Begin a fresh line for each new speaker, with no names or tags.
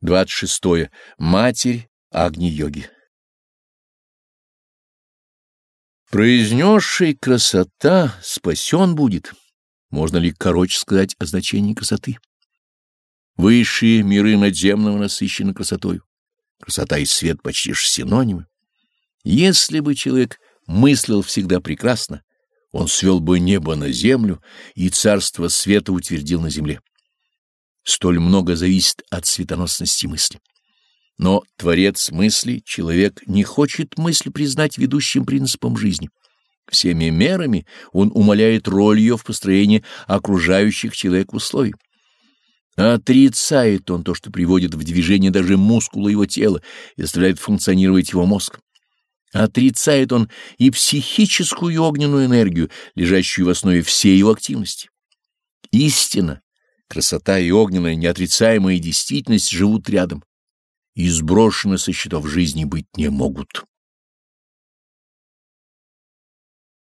26. Матерь Агни-йоги Произнесший красота спасен будет. Можно ли короче сказать о значении красоты? Высшие миры надземного насыщены красотою. Красота и свет почти ж синонимы. Если бы человек мыслил всегда прекрасно, он свел бы небо на землю и царство света утвердил на земле. Столь много зависит от светоносности мысли. Но Творец мысли, человек, не хочет мысль признать ведущим принципом жизни. Всеми мерами он умаляет роль ее в построении окружающих человек условий. Отрицает он то, что приводит в движение даже мускулы его тела и заставляет функционировать его мозг. Отрицает он и психическую огненную энергию, лежащую в основе всей его активности. Истина Красота и огненная неотрицаемая действительность живут рядом и сброшены со счетов жизни быть не могут.